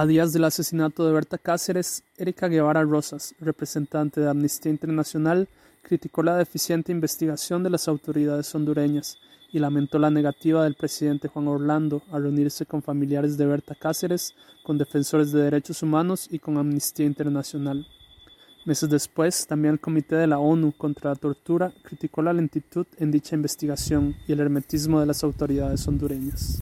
A días del asesinato de Berta Cáceres, Erika Guevara Rosas, representante de Amnistía Internacional, criticó la deficiente investigación de las autoridades hondureñas y lamentó la negativa del presidente Juan Orlando a reunirse con familiares de Berta Cáceres, con defensores de derechos humanos y con Amnistía Internacional. Meses después, también el Comité de la ONU contra la Tortura criticó la lentitud en dicha investigación y el hermetismo de las autoridades hondureñas.